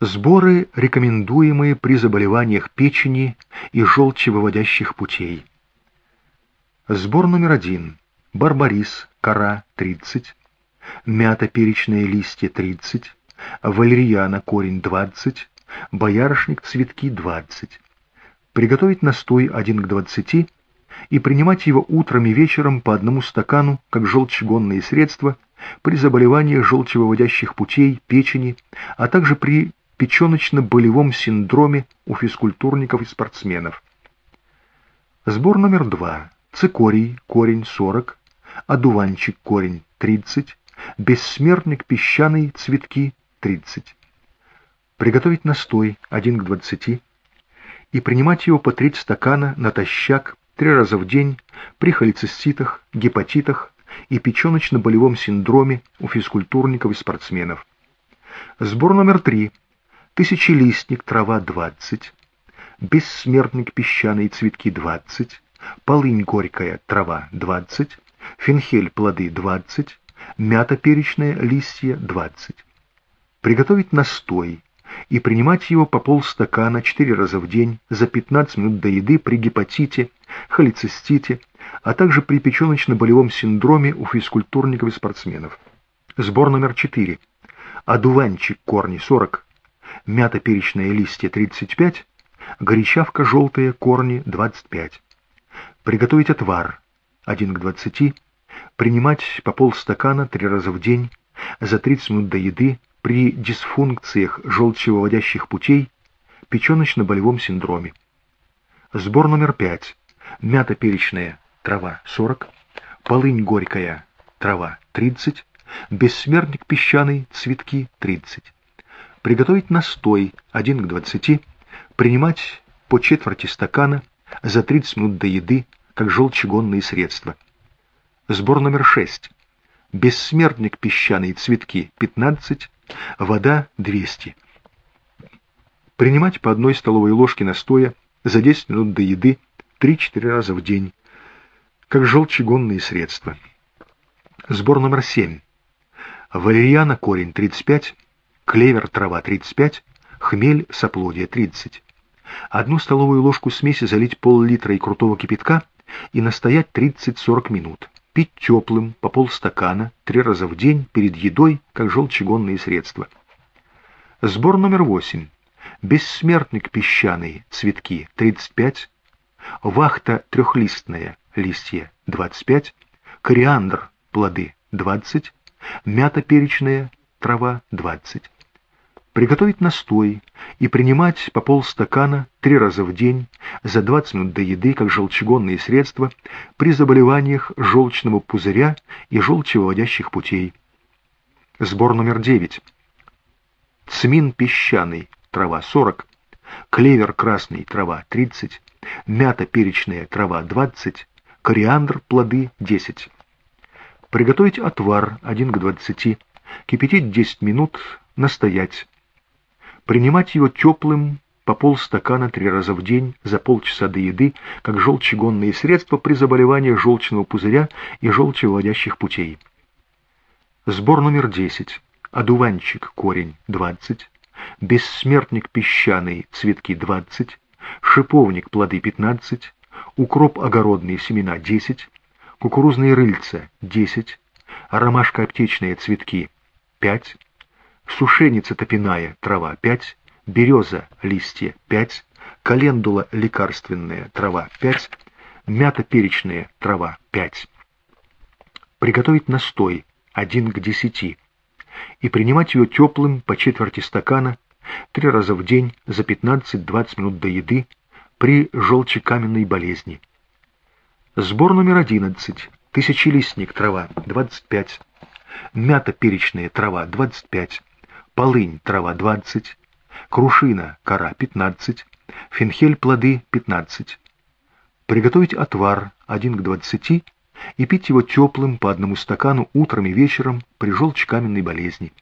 Сборы, рекомендуемые при заболеваниях печени и желчевыводящих путей. Сбор номер один. Барбарис, кора 30, мята, перечные листья 30, валерьяна, корень 20, боярышник, цветки 20. Приготовить настой 1 к 20 и принимать его утром и вечером по одному стакану, как желчегонные средства, при заболеваниях желчевыводящих путей, печени, а также при печеночно-болевом синдроме у физкультурников и спортсменов. Сбор номер два. Цикорий, корень 40, одуванчик, корень 30, бессмертник песчаный, цветки 30. Приготовить настой 1 к 20 и принимать его по треть стакана натощак три раза в день при холециститах, гепатитах и печеночно-болевом синдроме у физкультурников и спортсменов. Сбор номер три. Тысячелистник, трава 20, бессмертник, песчаные цветки 20, полынь горькая, трава 20, фенхель, плоды 20, мята перечная, листья 20. Приготовить настой и принимать его по полстакана 4 раза в день за 15 минут до еды при гепатите, холецистите, а также при печеночно-болевом синдроме у физкультурников и спортсменов. Сбор номер 4. Одуванчик, корни 40, мята перечные листья 35, горячавка желтые корни 25. Приготовить отвар 1 к 20, принимать по полстакана 3 раза в день за 30 минут до еды при дисфункциях желчевыводящих путей, печеночно-болевом синдроме. Сбор номер 5. Мята перечная, трава 40, полынь горькая, трава 30, бессмертник песчаный, цветки 30 приготовить настой 1 к 20, принимать по четверти стакана за 30 минут до еды, как желчегонные средства. Сбор номер 6. Бессмертник песчаные цветки 15, вода 200. Принимать по одной столовой ложке настоя за 10 минут до еды 3-4 раза в день, как желчегонные средства. Сбор номер 7. Валерьяна корень 35, клевер трава 35, хмель соплодия 30. Одну столовую ложку смеси залить пол-литра и крутого кипятка и настоять 30-40 минут. Пить теплым по полстакана три раза в день перед едой, как желчегонные средства. Сбор номер 8. Бессмертник песчаный, цветки 35, вахта трехлистная, листья 25, кориандр, плоды 20, мята перечная, трава 20. Приготовить настой и принимать по полстакана три раза в день за 20 минут до еды, как желчегонные средства, при заболеваниях желчного пузыря и желчевыводящих путей. Сбор номер 9. Цмин песчаный, трава 40, клевер красный, трава 30, мята перечная, трава 20, кориандр, плоды 10. Приготовить отвар 1 к 20, кипятить 10 минут, настоять принимать его теплым по полстакана три раза в день за полчаса до еды, как желчегонные средства при заболеваниях желчного пузыря и желчевыводящих путей. Сбор номер 10. Одуванчик, корень 20, бессмертник песчаный, цветки 20, шиповник, плоды 15, укроп огородные, семена 10, кукурузные рыльца 10, ромашка аптечная, цветки 5, сушеница топиная, трава 5, береза, листья 5, календула лекарственная, трава 5, мята перечная, трава 5. Приготовить настой 1 к 10 и принимать ее теплым по четверти стакана три раза в день за 15-20 минут до еды при желчекаменной болезни. Сбор номер 11. Тысячелистник, трава 25, мята перечная, трава 25, полынь, трава 20, крушина, кора 15, фенхель, плоды 15. Приготовить отвар 1 к 20 и пить его теплым по одному стакану утром и вечером при желчекаменной болезни.